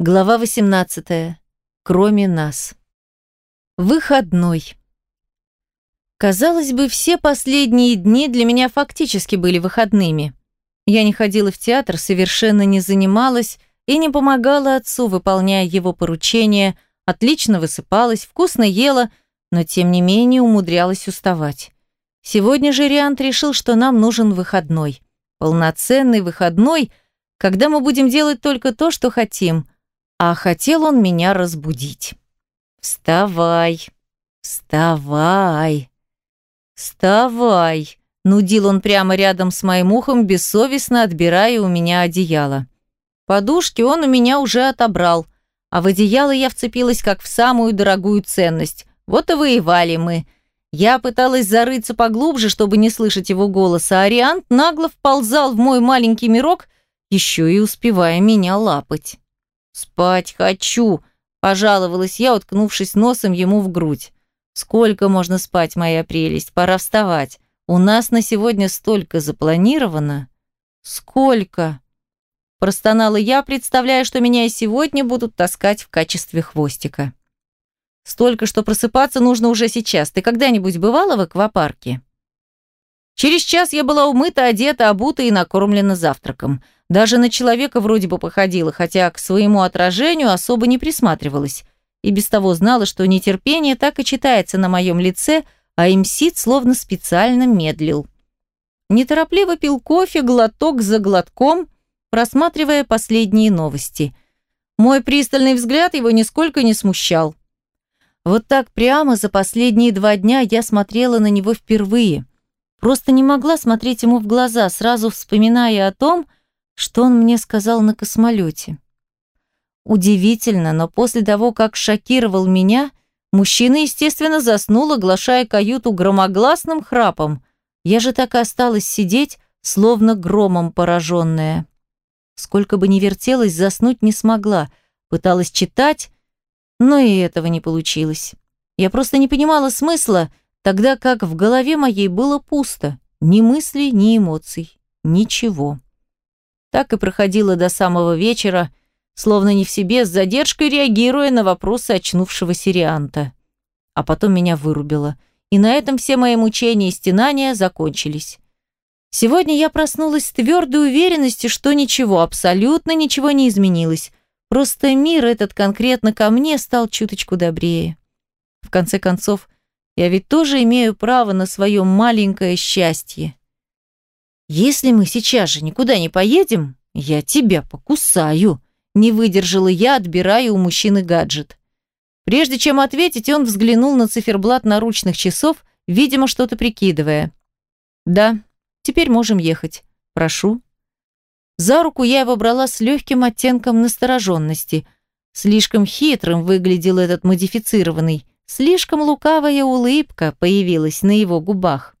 Глава 18. Кроме нас. Выходной. Казалось бы, все последние дни для меня фактически были выходными. Я не ходила в театр, совершенно не занималась и не помогала отцу, выполняя его поручения, отлично высыпалась, вкусно ела, но тем не менее умудрялась уставать. Сегодня же Риант решил, что нам нужен выходной. Полноценный выходной, когда мы будем делать только то, что хотим – а хотел он меня разбудить. «Вставай! Вставай! Вставай!» Нудил он прямо рядом с моим ухом, бессовестно отбирая у меня одеяло. Подушки он у меня уже отобрал, а в одеяло я вцепилась как в самую дорогую ценность. Вот и воевали мы. Я пыталась зарыться поглубже, чтобы не слышать его голоса, а Ариант нагло вползал в мой маленький мирок, еще и успевая меня лапать. «Спать хочу», – пожаловалась я, уткнувшись носом ему в грудь. «Сколько можно спать, моя прелесть? Пора вставать. У нас на сегодня столько запланировано». «Сколько?» Простонала я, представляя, что меня и сегодня будут таскать в качестве хвостика. «Столько, что просыпаться нужно уже сейчас. Ты когда-нибудь бывала в аквапарке?» Через час я была умыта, одета, обута и накормлена завтраком – даже на человека вроде бы походила, хотя к своему отражению особо не присматривалась. И без того знала, что нетерпение так и читается на моем лице, а имсит словно специально медлил. Неторопливо пил кофе глоток за глотком, просматривая последние новости. Мой пристальный взгляд его нисколько не смущал. Вот так прямо за последние два дня я смотрела на него впервые. Просто не могла смотреть ему в глаза, сразу вспоминая о том, что он мне сказал на космолете. Удивительно, но после того, как шокировал меня, мужчина, естественно, заснул, оглашая каюту громогласным храпом. Я же так и осталась сидеть, словно громом пораженная. Сколько бы ни вертелась, заснуть не смогла. Пыталась читать, но и этого не получилось. Я просто не понимала смысла, тогда как в голове моей было пусто. Ни мыслей, ни эмоций. Ничего. Так и проходила до самого вечера, словно не в себе, с задержкой реагируя на вопросы очнувшегося Рианта. А потом меня вырубило. И на этом все мои мучения и стенания закончились. Сегодня я проснулась с твердой уверенностью, что ничего, абсолютно ничего не изменилось. Просто мир этот конкретно ко мне стал чуточку добрее. В конце концов, я ведь тоже имею право на свое маленькое счастье. «Если мы сейчас же никуда не поедем, я тебя покусаю», не выдержала я, отбирая у мужчины гаджет. Прежде чем ответить, он взглянул на циферблат наручных часов, видимо, что-то прикидывая. «Да, теперь можем ехать. Прошу». За руку я его брала с легким оттенком настороженности. Слишком хитрым выглядел этот модифицированный, слишком лукавая улыбка появилась на его губах.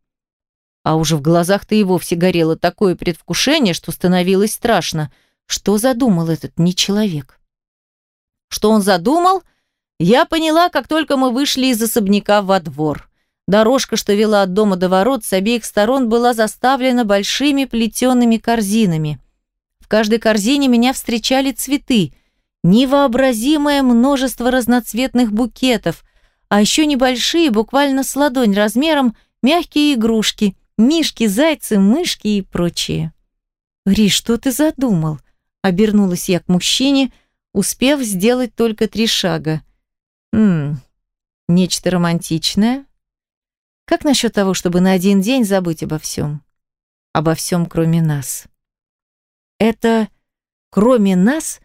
А уже в глазах-то и вовсе горело такое предвкушение, что становилось страшно. Что задумал этот нечеловек? Что он задумал, я поняла, как только мы вышли из особняка во двор. Дорожка, что вела от дома до ворот, с обеих сторон была заставлена большими плетеными корзинами. В каждой корзине меня встречали цветы, невообразимое множество разноцветных букетов, а еще небольшие, буквально с ладонь размером, мягкие игрушки, Мишки, зайцы, мышки и прочие. «Ри, что ты задумал?» Обернулась я к мужчине, успев сделать только три шага. «Ммм, нечто романтичное?» «Как насчет того, чтобы на один день забыть обо всем?» «Обо всем, кроме нас». Это «кроме нас»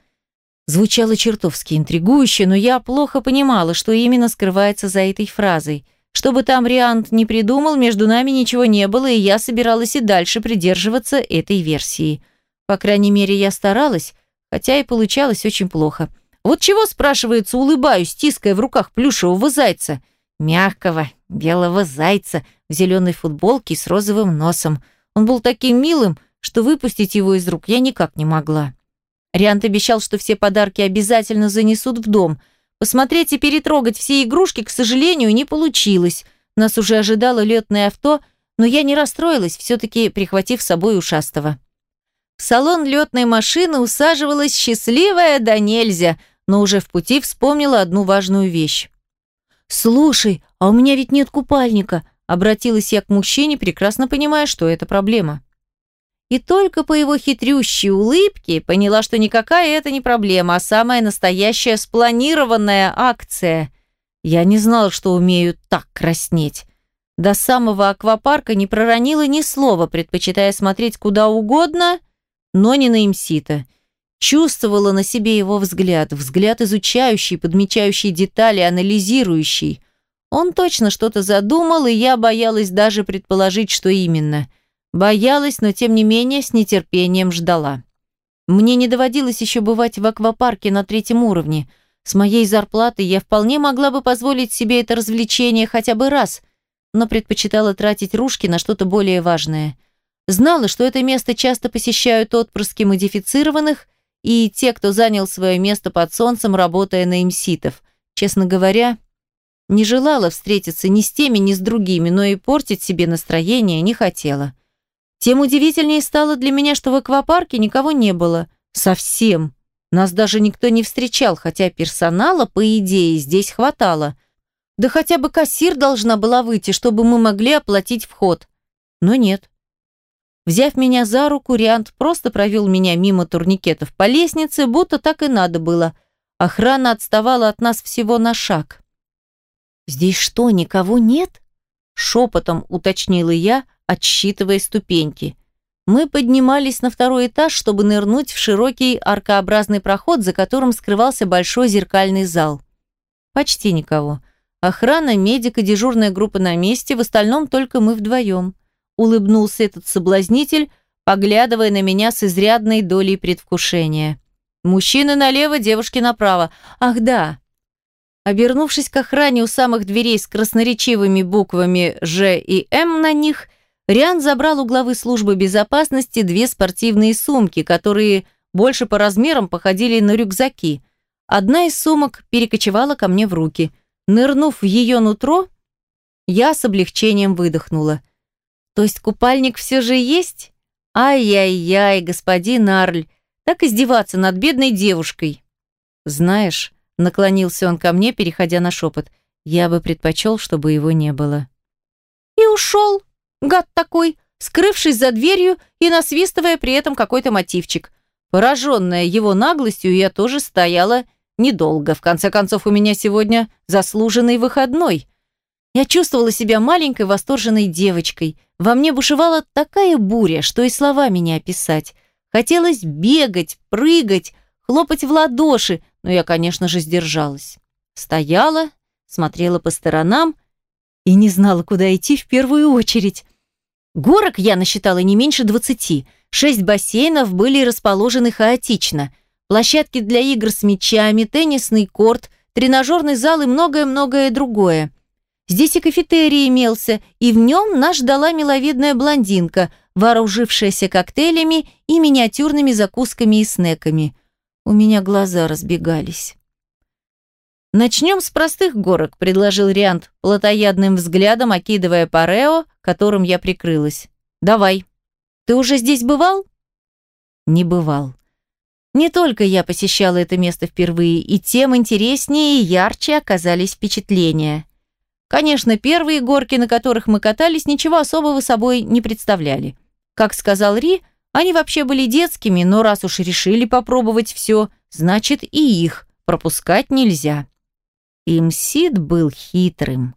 звучало чертовски интригующе, но я плохо понимала, что именно скрывается за этой фразой. Что бы там Риант не придумал, между нами ничего не было, и я собиралась и дальше придерживаться этой версии. По крайней мере, я старалась, хотя и получалось очень плохо. Вот чего, спрашивается, улыбаюсь, тиская в руках плюшевого зайца. Мягкого, белого зайца в зеленой футболке с розовым носом. Он был таким милым, что выпустить его из рук я никак не могла. Риант обещал, что все подарки обязательно занесут в дом – Посмотреть и перетрогать все игрушки, к сожалению, не получилось. Нас уже ожидало летное авто, но я не расстроилась, все-таки прихватив с собой ушастого. В салон летной машины усаживалась счастливая да нельзя, но уже в пути вспомнила одну важную вещь. «Слушай, а у меня ведь нет купальника», обратилась я к мужчине, прекрасно понимая, что это проблема. И только по его хитрющей улыбке поняла, что никакая это не проблема, а самая настоящая спланированная акция. Я не знала, что умею так краснеть. До самого аквапарка не проронила ни слова, предпочитая смотреть куда угодно, но не на имсита. Чувствовала на себе его взгляд, взгляд изучающий, подмечающий детали, анализирующий. Он точно что-то задумал, и я боялась даже предположить, что именно. Боялась, но тем не менее с нетерпением ждала. Мне не доводилось еще бывать в аквапарке на третьем уровне. С моей зарплатой я вполне могла бы позволить себе это развлечение хотя бы раз – но предпочитала тратить ружки на что-то более важное. Знала, что это место часто посещают отпрыски модифицированных и те, кто занял свое место под солнцем, работая на имситов. Честно говоря, не желала встретиться ни с теми, ни с другими, но и портить себе настроение не хотела. Тем удивительнее стало для меня, что в аквапарке никого не было. Совсем. Нас даже никто не встречал, хотя персонала, по идее, здесь хватало. Да хотя бы кассир должна была выйти, чтобы мы могли оплатить вход. Но нет. Взяв меня за руку, Риант просто провел меня мимо турникетов по лестнице, будто так и надо было. Охрана отставала от нас всего на шаг. «Здесь что, никого нет?» Шепотом уточнила я, отсчитывая ступеньки. Мы поднимались на второй этаж, чтобы нырнуть в широкий аркообразный проход, за которым скрывался большой зеркальный зал. Почти никого. Охрана, медик и дежурная группа на месте, в остальном только мы вдвоем. Улыбнулся этот соблазнитель, поглядывая на меня с изрядной долей предвкушения. Мужчины налево, девушки направо. Ах да. Обернувшись к охране у самых дверей с красноречивыми буквами «Ж» и «М» на них, Риан забрал у главы службы безопасности две спортивные сумки, которые больше по размерам походили на рюкзаки. Одна из сумок перекочевала ко мне в руки – Нырнув в ее нутро, я с облегчением выдохнула. То есть купальник все же есть? Ай-яй-яй, господин Арль, так издеваться над бедной девушкой. Знаешь, наклонился он ко мне, переходя на шепот, я бы предпочел, чтобы его не было. И ушел, гад такой, скрывшись за дверью и насвистывая при этом какой-то мотивчик. Пораженная его наглостью, я тоже стояла Недолго, в конце концов, у меня сегодня заслуженный выходной. Я чувствовала себя маленькой восторженной девочкой. Во мне бушевала такая буря, что и словами не описать. Хотелось бегать, прыгать, хлопать в ладоши, но я, конечно же, сдержалась. Стояла, смотрела по сторонам и не знала, куда идти в первую очередь. Горок я насчитала не меньше двадцати. Шесть бассейнов были расположены хаотично – площадки для игр с мячами, теннисный корт, тренажерный зал и многое-многое другое. Здесь и кафетерий имелся, и в нем нас ждала миловидная блондинка, вооружившаяся коктейлями и миниатюрными закусками и снеками. У меня глаза разбегались. «Начнем с простых горок», – предложил Риант, плотоядным взглядом окидывая парео, которым я прикрылась. «Давай. Ты уже здесь бывал?» «Не бывал. Не только я посещала это место впервые, и тем интереснее и ярче оказались впечатления. Конечно, первые горки, на которых мы катались, ничего особого собой не представляли. Как сказал Ри, они вообще были детскими, но раз уж решили попробовать все, значит и их пропускать нельзя. Имсид был хитрым.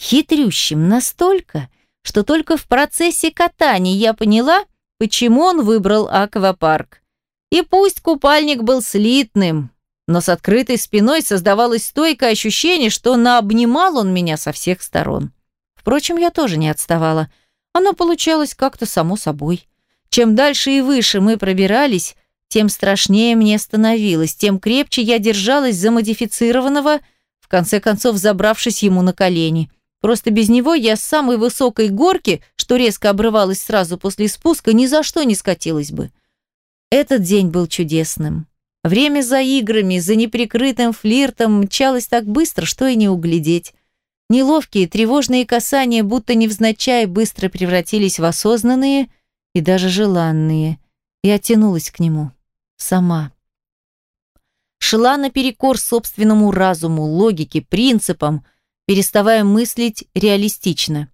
Хитрющим настолько, что только в процессе катания я поняла, почему он выбрал аквапарк. И пусть купальник был слитным, но с открытой спиной создавалось стойкое ощущение, что наобнимал он меня со всех сторон. Впрочем, я тоже не отставала. Оно получалось как-то само собой. Чем дальше и выше мы пробирались, тем страшнее мне становилось, тем крепче я держалась за модифицированного, в конце концов забравшись ему на колени. Просто без него я с самой высокой горки, что резко обрывалась сразу после спуска, ни за что не скатилась бы. Этот день был чудесным. Время за играми, за неприкрытым флиртом мчалось так быстро, что и не углядеть. Неловкие, тревожные касания, будто невзначай, быстро превратились в осознанные и даже желанные. Я тянулась к нему. Сама. Шла наперекор собственному разуму, логике, принципам, переставая мыслить реалистично.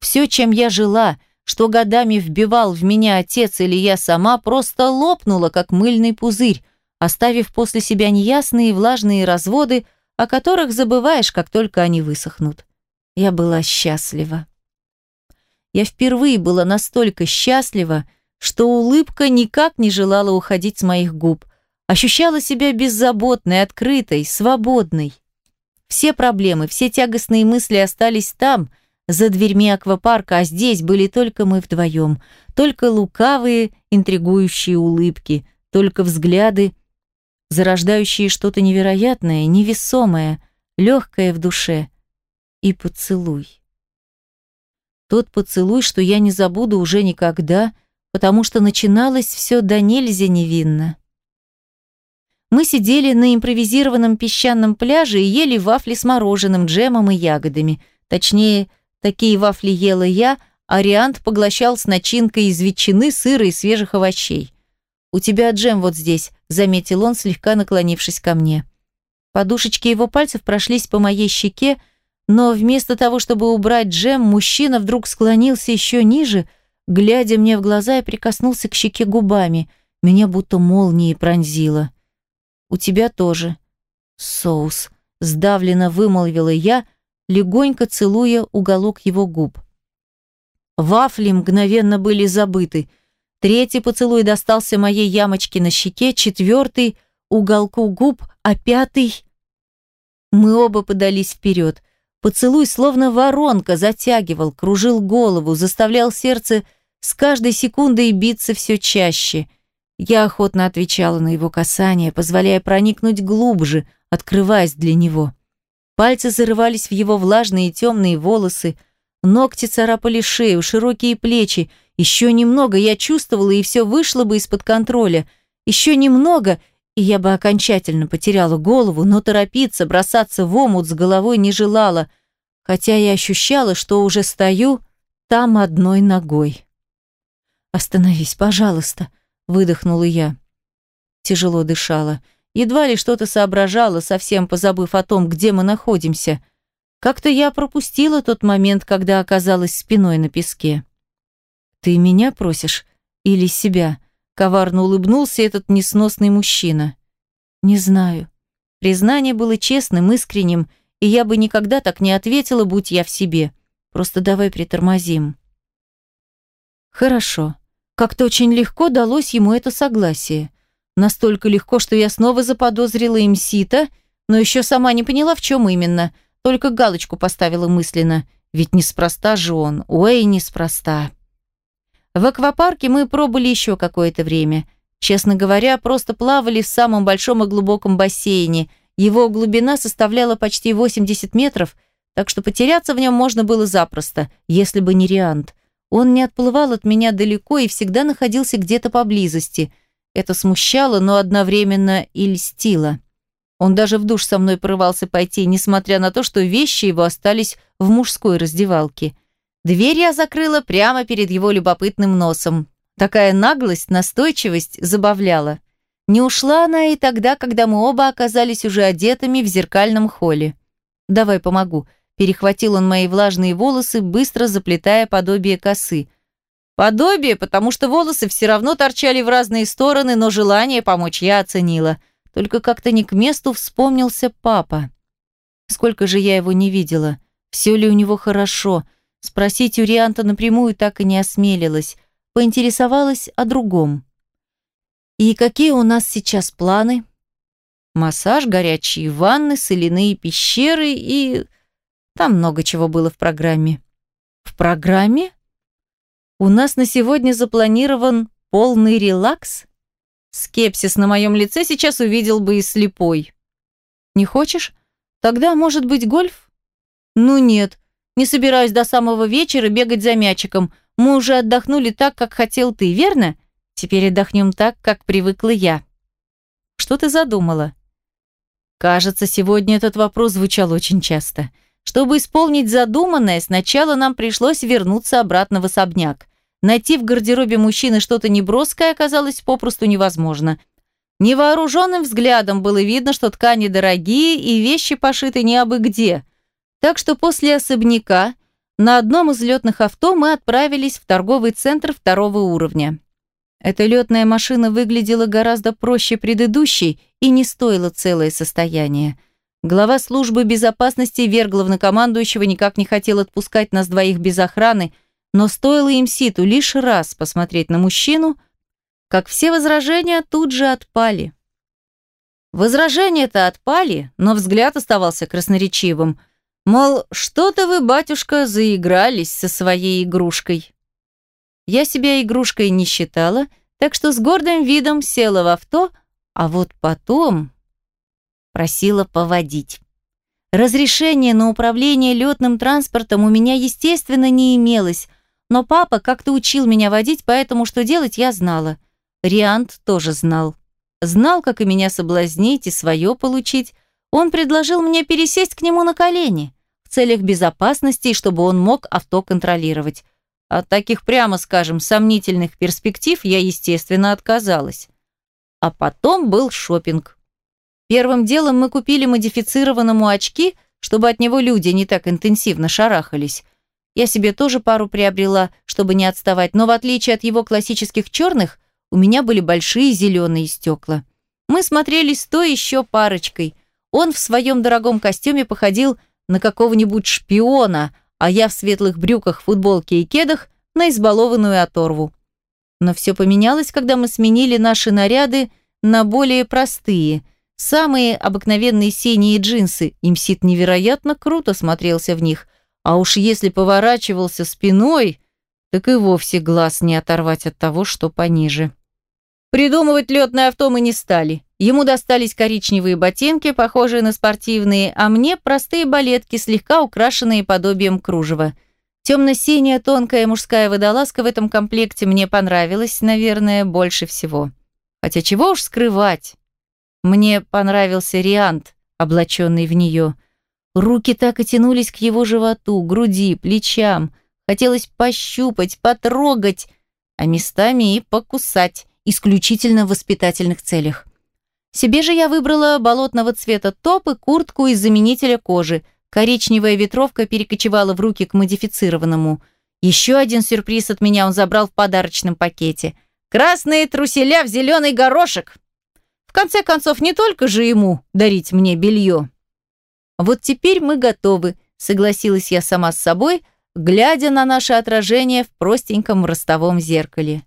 Все, чем я жила, что годами вбивал в меня отец или я сама, просто лопнуло, как мыльный пузырь, оставив после себя неясные влажные разводы, о которых забываешь, как только они высохнут. Я была счастлива. Я впервые была настолько счастлива, что улыбка никак не желала уходить с моих губ. Ощущала себя беззаботной, открытой, свободной. Все проблемы, все тягостные мысли остались там, за дверьми аквапарка, а здесь были только мы вдвоем. Только лукавые, интригующие улыбки, только взгляды, зарождающие что-то невероятное, невесомое, легкое в душе. И поцелуй. Тот поцелуй, что я не забуду уже никогда, потому что начиналось все до нельзя невинно. Мы сидели на импровизированном песчаном пляже и ели вафли с мороженым, джемом и ягодами. Точнее, такие вафли ела я, а Риант поглощал с начинкой из ветчины, сыра и свежих овощей. «У тебя джем вот здесь», — заметил он, слегка наклонившись ко мне. Подушечки его пальцев прошлись по моей щеке, но вместо того, чтобы убрать джем, мужчина вдруг склонился еще ниже, глядя мне в глаза и прикоснулся к щеке губами. Меня будто молнией пронзило. «У тебя тоже». «Соус», — сдавленно вымолвила я, легонько целуя уголок его губ. Вафли мгновенно были забыты. Третий поцелуй достался моей ямочке на щеке, четвертый — уголку губ, а пятый... Мы оба подались вперед — Поцелуй словно воронка затягивал, кружил голову, заставлял сердце с каждой секундой биться все чаще. Я охотно отвечала на его касание, позволяя проникнуть глубже, открываясь для него. Пальцы зарывались в его влажные темные волосы, ногти царапали шею, широкие плечи. Еще немного я чувствовала, и все вышло бы из-под контроля. Еще немного, и я бы окончательно потеряла голову, но торопиться, бросаться в омут с головой не желала, хотя я ощущала, что уже стою там одной ногой. «Остановись, пожалуйста», — выдохнула я. Тяжело дышала. Едва ли что-то соображала, совсем позабыв о том, где мы находимся. Как-то я пропустила тот момент, когда оказалась спиной на песке. «Ты меня просишь? Или себя?» Коварно улыбнулся этот несносный мужчина. Не знаю. Признание было честным, искренним, и я бы никогда так не ответила, будь я в себе. Просто давай притормозим. Хорошо. Как-то очень легко далось ему это согласие. Настолько легко, что я снова заподозрила им сито, но еще сама не поняла, в чем именно. Только галочку поставила мысленно. Ведь неспроста же он. Ой, неспроста. В аквапарке мы пробыли еще какое-то время. Честно говоря, просто плавали в самом большом и глубоком бассейне. Его глубина составляла почти 80 метров, так что потеряться в нем можно было запросто, если бы не Риант. Он не отплывал от меня далеко и всегда находился где-то поблизости. Это смущало, но одновременно и льстило. Он даже в душ со мной порывался пойти, несмотря на то, что вещи его остались в мужской раздевалке. Дверь я закрыла прямо перед его любопытным носом. Такая наглость, настойчивость забавляла. Не ушла она и тогда, когда мы оба оказались уже одетыми в зеркальном холле. «Давай помогу», – перехватил он мои влажные волосы, быстро заплетая подобие косы. Подобие, потому что волосы все равно торчали в разные стороны, но желание помочь я оценила. Только как-то не к месту вспомнился папа. Сколько же я его не видела. Все ли у него хорошо – Спросить у Рианта напрямую так и не осмелилась. Поинтересовалась о другом. «И какие у нас сейчас планы?» «Массаж, горячие ванны, соляные пещеры и...» Там много чего было в программе. «В программе?» «У нас на сегодня запланирован полный релакс?» Скепсис на моем лице сейчас увидел бы и слепой. «Не хочешь? Тогда, может быть, гольф?» «Ну нет, не собираюсь до самого вечера бегать за мячиком. Мы уже отдохнули так, как хотел ты, верно? Теперь отдохнем так, как привыкла я. Что ты задумала? Кажется, сегодня этот вопрос звучал очень часто. Чтобы исполнить задуманное, сначала нам пришлось вернуться обратно в особняк. найти в гардеробе мужчины что-то неброское оказалось попросту невозможно. Невооруженным взглядом было видно, что ткани дорогие и вещи пошиты не абы где. Так что после особняка на одном из летных авто мы отправились в торговый центр второго уровня. Эта летная машина выглядела гораздо проще предыдущей и не стоила целое состояние. Глава службы безопасности Вергловна-командующего никак не хотел отпускать нас двоих без охраны, но стоило им Ситу лишь раз посмотреть на мужчину, как все возражения тут же отпали. Возражения-то отпали, но взгляд оставался красноречивым. Мол, что-то вы, батюшка, заигрались со своей игрушкой. Я себя игрушкой не считала, так что с гордым видом села в авто, а вот потом просила поводить. Разрешение на управление летным транспортом у меня, естественно, не имелось, но папа как-то учил меня водить, поэтому что делать я знала. Риант тоже знал. Знал, как и меня соблазнить и свое получить. Он предложил мне пересесть к нему на колени в целях безопасности, чтобы он мог авто контролировать. От таких, прямо скажем, сомнительных перспектив я, естественно, отказалась. А потом был шопинг. Первым делом мы купили модифицированному очки, чтобы от него люди не так интенсивно шарахались. Я себе тоже пару приобрела, чтобы не отставать, но в отличие от его классических черных, у меня были большие зеленые стекла. Мы смотрелись то еще парочкой. Он в своем дорогом костюме походил на какого-нибудь шпиона, а я в светлых брюках, футболке и кедах на избалованную оторву. Но все поменялось, когда мы сменили наши наряды на более простые, самые обыкновенные синие джинсы. Имсит невероятно круто смотрелся в них, а уж если поворачивался спиной, так и вовсе глаз не оторвать от того, что пониже. Придумывать летное авто мы не стали. Ему достались коричневые ботинки, похожие на спортивные, а мне простые балетки, слегка украшенные подобием кружева. Темно-синяя тонкая мужская водолазка в этом комплекте мне понравилась, наверное, больше всего. Хотя чего уж скрывать. Мне понравился Риант, облаченный в нее. Руки так и тянулись к его животу, груди, плечам. Хотелось пощупать, потрогать, а местами и покусать, исключительно в воспитательных целях. Себе же я выбрала болотного цвета топ и куртку из заменителя кожи. Коричневая ветровка перекочевала в руки к модифицированному. Еще один сюрприз от меня он забрал в подарочном пакете. Красные труселя в зеленый горошек. В конце концов, не только же ему дарить мне белье. Вот теперь мы готовы, согласилась я сама с собой, глядя на наше отражение в простеньком ростовом зеркале.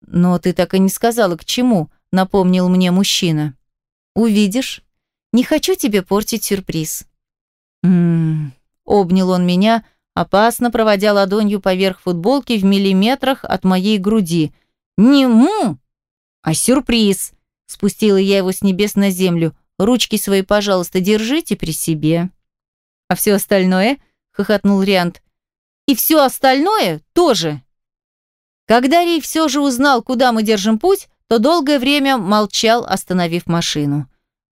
Но ты так и не сказала, к чему, напомнил мне мужчина. Увидишь. Не хочу тебе портить сюрприз. Мм. Обнял он меня, опасно проводя ладонью поверх футболки в миллиметрах от моей груди. Не му, а сюрприз. Спустила я его с небес на землю. Ручки свои, пожалуйста, держите при себе. А все остальное? хохотнул Риант. И все остальное тоже. Когда Рей все же узнал, куда мы держим путь, то долгое время молчал, остановив машину.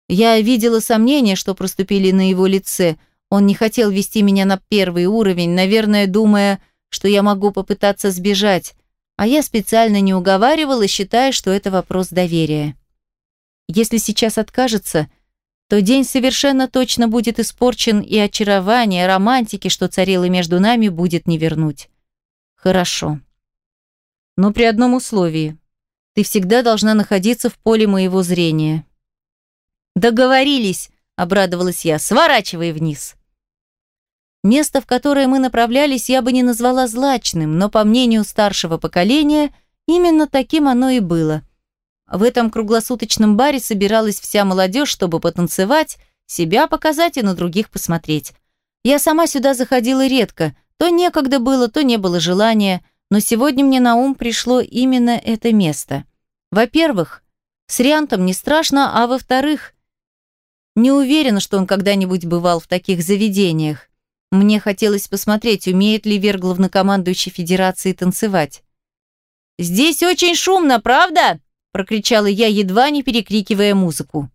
Я видела сомнения, что проступили на его лице. Он не хотел вести меня на первый уровень, наверное, думая, что я могу попытаться сбежать, а я специально не уговаривала, считая, что это вопрос доверия. Если сейчас откажется, то день совершенно точно будет испорчен, и очарование, романтики, что царило между нами, будет не вернуть. Хорошо. Но при одном условии. Ты всегда должна находиться в поле моего зрения». «Договорились», — обрадовалась я, — «сворачивай вниз». Место, в которое мы направлялись, я бы не назвала злачным, но, по мнению старшего поколения, именно таким оно и было. В этом круглосуточном баре собиралась вся молодежь, чтобы потанцевать, себя показать и на других посмотреть. Я сама сюда заходила редко, то некогда было, то не было желания, но сегодня мне на ум пришло именно это место. Во-первых, с Риантом не страшно, а во-вторых, не уверена, что он когда-нибудь бывал в таких заведениях. Мне хотелось посмотреть, умеет ли Вер главнокомандующий Федерации танцевать. «Здесь очень шумно, правда?» – прокричала я, едва не перекрикивая музыку.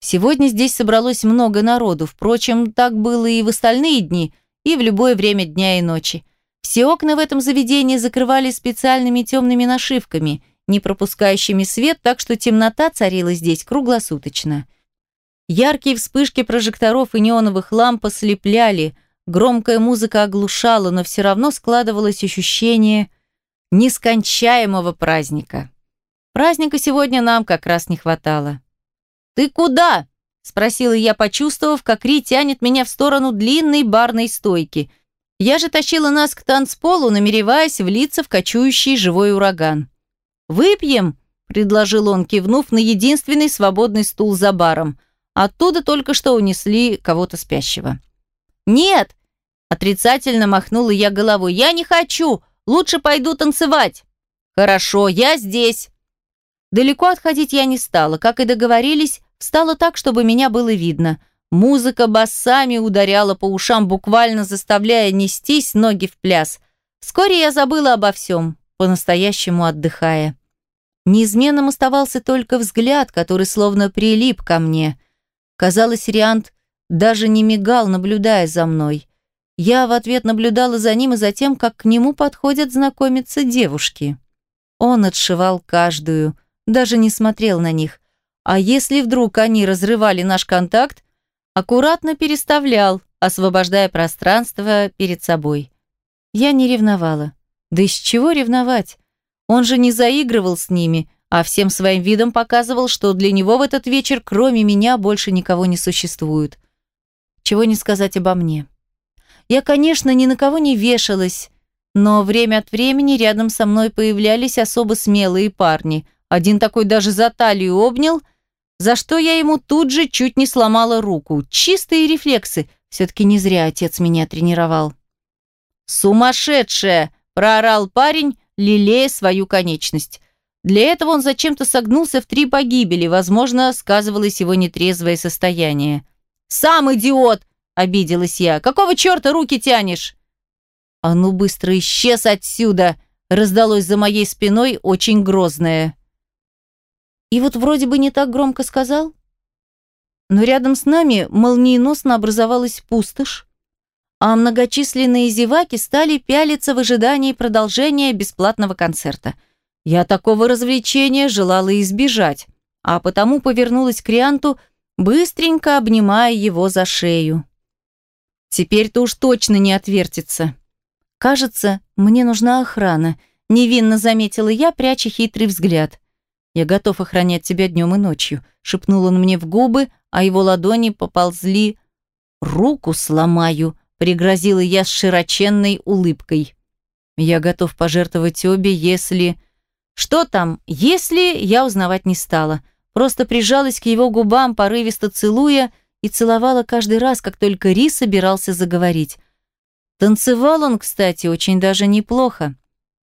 Сегодня здесь собралось много народу, впрочем, так было и в остальные дни, и в любое время дня и ночи. Все окна в этом заведении закрывали специальными темными нашивками, не пропускающими свет, так что темнота царила здесь круглосуточно. Яркие вспышки прожекторов и неоновых ламп ослепляли, громкая музыка оглушала, но все равно складывалось ощущение нескончаемого праздника. Праздника сегодня нам как раз не хватало. «Ты куда?» – спросила я, почувствовав, как Ри тянет меня в сторону длинной барной стойки. Я же тащила нас к танцполу, намереваясь влиться в кочующий живой ураган. «Выпьем?» – предложил он, кивнув на единственный свободный стул за баром. Оттуда только что унесли кого-то спящего. «Нет!» – отрицательно махнула я головой. «Я не хочу! Лучше пойду танцевать!» «Хорошо, я здесь!» Далеко отходить я не стала. Как и договорились, встала так, чтобы меня было видно. Музыка басами ударяла по ушам, буквально заставляя нестись ноги в пляс. Вскоре я забыла обо всем, по-настоящему отдыхая. Неизменным оставался только взгляд, который словно прилип ко мне. Казалось, Риант даже не мигал, наблюдая за мной. Я в ответ наблюдала за ним и за тем, как к нему подходят знакомиться девушки. Он отшивал каждую, даже не смотрел на них. А если вдруг они разрывали наш контакт, аккуратно переставлял, освобождая пространство перед собой. Я не ревновала. Да из чего ревновать? Он же не заигрывал с ними, а всем своим видом показывал, что для него в этот вечер кроме меня больше никого не существует. Чего не сказать обо мне. Я, конечно, ни на кого не вешалась, но время от времени рядом со мной появлялись особо смелые парни. Один такой даже за талию обнял, за что я ему тут же чуть не сломала руку. Чистые рефлексы. Все-таки не зря отец меня тренировал. «Сумасшедшая!» – проорал парень, лелея свою конечность. Для этого он зачем-то согнулся в три погибели, возможно, сказывалось его нетрезвое состояние. «Сам идиот!» – обиделась я. «Какого черта руки тянешь?» «А ну быстро исчез отсюда!» – раздалось за моей спиной очень грозное. И вот вроде бы не так громко сказал, но рядом с нами молниеносно образовалась пустошь, а многочисленные зеваки стали пялиться в ожидании продолжения бесплатного концерта – я такого развлечения желала избежать, а потому повернулась к Рианту, быстренько обнимая его за шею. Теперь-то уж точно не отвертится. Кажется, мне нужна охрана, невинно заметила я, пряча хитрый взгляд. Я готов охранять тебя днем и ночью, шепнул он мне в губы, а его ладони поползли. Руку сломаю, пригрозила я с широченной улыбкой. Я готов пожертвовать обе, если... Что там, если я узнавать не стала? Просто прижалась к его губам, порывисто целуя, и целовала каждый раз, как только Ри собирался заговорить. Танцевал он, кстати, очень даже неплохо.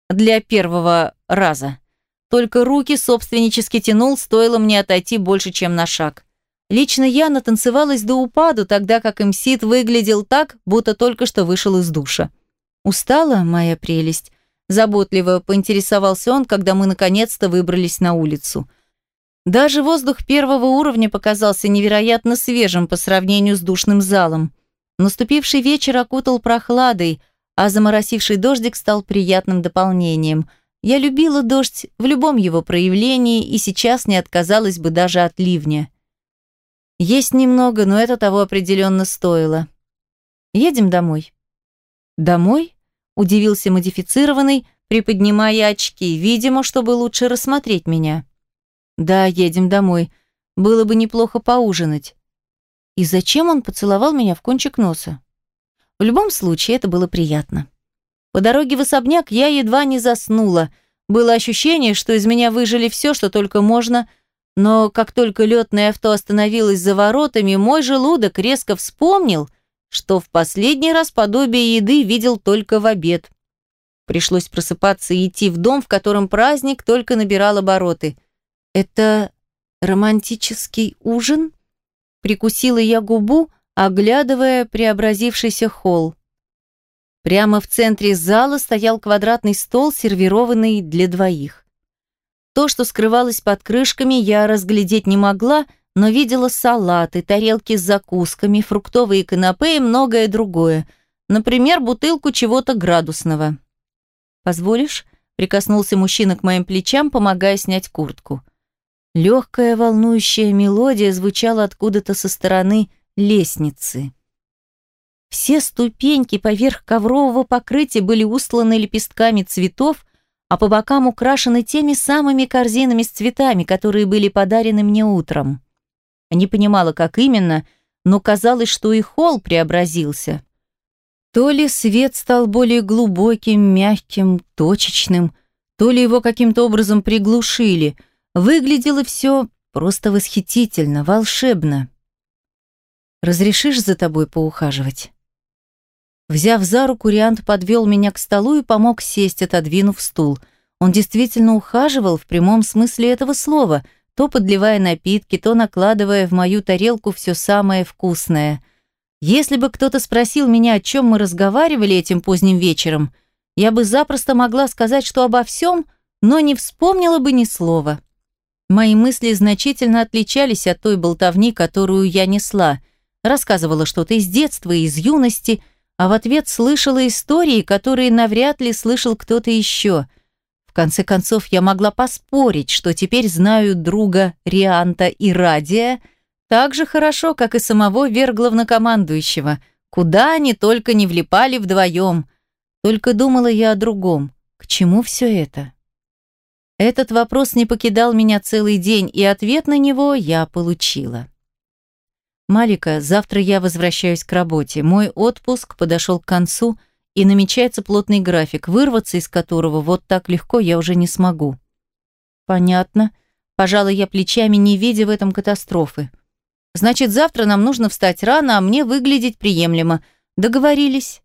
Для первого раза. Только руки собственнически тянул, стоило мне отойти больше, чем на шаг. Лично я натанцевалась до упаду, тогда как Мсит выглядел так, будто только что вышел из душа. Устала, моя прелесть? Заботливо поинтересовался он, когда мы наконец-то выбрались на улицу. Даже воздух первого уровня показался невероятно свежим по сравнению с душным залом. Наступивший вечер окутал прохладой, а заморосивший дождик стал приятным дополнением. Я любила дождь в любом его проявлении и сейчас не отказалась бы даже от ливня. Есть немного, но это того определенно стоило. Едем домой. Домой? Удивился модифицированный, приподнимая очки, видимо, чтобы лучше рассмотреть меня. Да, едем домой. Было бы неплохо поужинать. И зачем он поцеловал меня в кончик носа? В любом случае, это было приятно. По дороге в особняк я едва не заснула. Было ощущение, что из меня выжили все, что только можно, но как только летное авто остановилось за воротами, мой желудок резко вспомнил — что в последний раз подобие еды видел только в обед. Пришлось просыпаться и идти в дом, в котором праздник только набирал обороты. «Это романтический ужин?» Прикусила я губу, оглядывая преобразившийся холл. Прямо в центре зала стоял квадратный стол, сервированный для двоих. То, что скрывалось под крышками, я разглядеть не могла, но видела салаты, тарелки с закусками, фруктовые канапе и многое другое. Например, бутылку чего-то градусного. «Позволишь?» – прикоснулся мужчина к моим плечам, помогая снять куртку. Легкая волнующая мелодия звучала откуда-то со стороны лестницы. Все ступеньки поверх коврового покрытия были устланы лепестками цветов, а по бокам украшены теми самыми корзинами с цветами, которые были подарены мне утром. Не понимала, как именно, но казалось, что и холл преобразился. То ли свет стал более глубоким, мягким, точечным, то ли его каким-то образом приглушили. Выглядело все просто восхитительно, волшебно. «Разрешишь за тобой поухаживать?» Взяв за руку, Риант подвел меня к столу и помог сесть, отодвинув стул. Он действительно ухаживал в прямом смысле этого слова, то подливая напитки, то накладывая в мою тарелку все самое вкусное – если бы кто-то спросил меня, о чем мы разговаривали этим поздним вечером, я бы запросто могла сказать, что обо всем, но не вспомнила бы ни слова. Мои мысли значительно отличались от той болтовни, которую я несла. Рассказывала что-то из детства и из юности, а в ответ слышала истории, которые навряд ли слышал кто-то еще. В конце концов, я могла поспорить, что теперь знаю друга Рианта и Радия – так же хорошо, как и самого верглавнокомандующего, куда они только не влипали вдвоем. Только думала я о другом. К чему все это? Этот вопрос не покидал меня целый день, и ответ на него я получила. «Малика, завтра я возвращаюсь к работе. Мой отпуск подошел к концу, и намечается плотный график, вырваться из которого вот так легко я уже не смогу». «Понятно». Пожалуй, я плечами, не видя в этом катастрофы. Значит, завтра нам нужно встать рано, а мне выглядеть приемлемо. Договорились?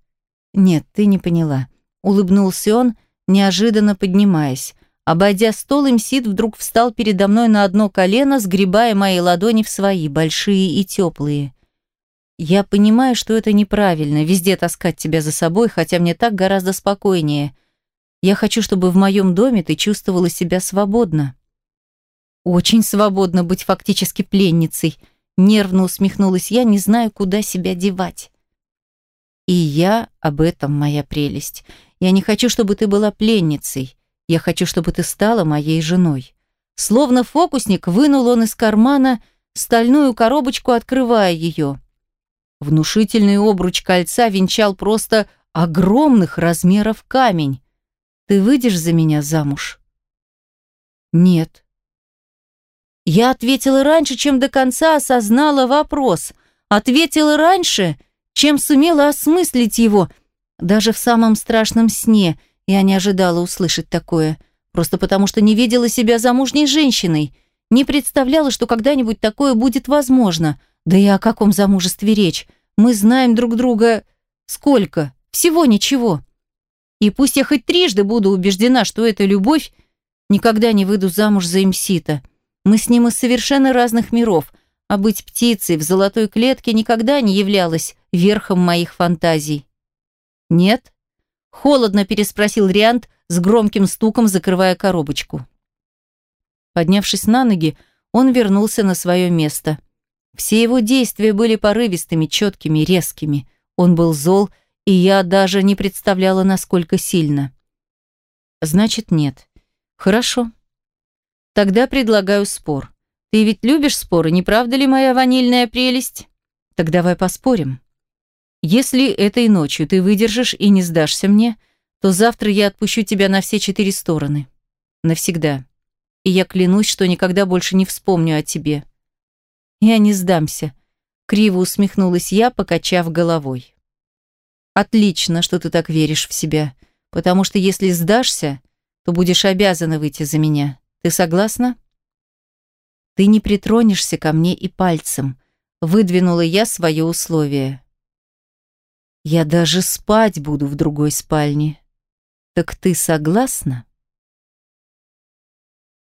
Нет, ты не поняла. Улыбнулся он, неожиданно поднимаясь. Обойдя стол, имсид вдруг встал передо мной на одно колено, сгребая мои ладони в свои, большие и теплые. Я понимаю, что это неправильно, везде таскать тебя за собой, хотя мне так гораздо спокойнее. Я хочу, чтобы в моем доме ты чувствовала себя свободно. Очень свободно быть фактически пленницей – Нервно усмехнулась я, не знаю, куда себя девать. И я об этом, моя прелесть. Я не хочу, чтобы ты была пленницей. Я хочу, чтобы ты стала моей женой. Словно фокусник, вынул он из кармана стальную коробочку, открывая ее. Внушительный обруч кольца венчал просто огромных размеров камень. Ты выйдешь за меня замуж? Нет. Я ответила раньше, чем до конца осознала вопрос. Ответила раньше, чем сумела осмыслить его. Даже в самом страшном сне я не ожидала услышать такое. Просто потому, что не видела себя замужней женщиной. Не представляла, что когда-нибудь такое будет возможно. Да и о каком замужестве речь? Мы знаем друг друга... Сколько? Всего ничего. И пусть я хоть трижды буду убеждена, что это любовь, никогда не выйду замуж за имсита. Мы с ним из совершенно разных миров, а быть птицей в золотой клетке никогда не являлось верхом моих фантазий. «Нет?» – холодно переспросил Риант с громким стуком, закрывая коробочку. Поднявшись на ноги, он вернулся на свое место. Все его действия были порывистыми, четкими, резкими. Он был зол, и я даже не представляла, насколько сильно. «Значит, нет. Хорошо. Тогда предлагаю спор. Ты ведь любишь споры, не правда ли, моя ванильная прелесть? Так давай поспорим. Если этой ночью ты выдержишь и не сдашься мне, то завтра я отпущу тебя на все четыре стороны. Навсегда. И я клянусь, что никогда больше не вспомню о тебе. Я не сдамся. Криво усмехнулась я, покачав головой. Отлично, что ты так веришь в себя, потому что если сдашься, то будешь обязана выйти за меня. Ты согласна? Ты не притронешься ко мне и пальцем. Выдвинула я свое условие. Я даже спать буду в другой спальне. Так ты согласна?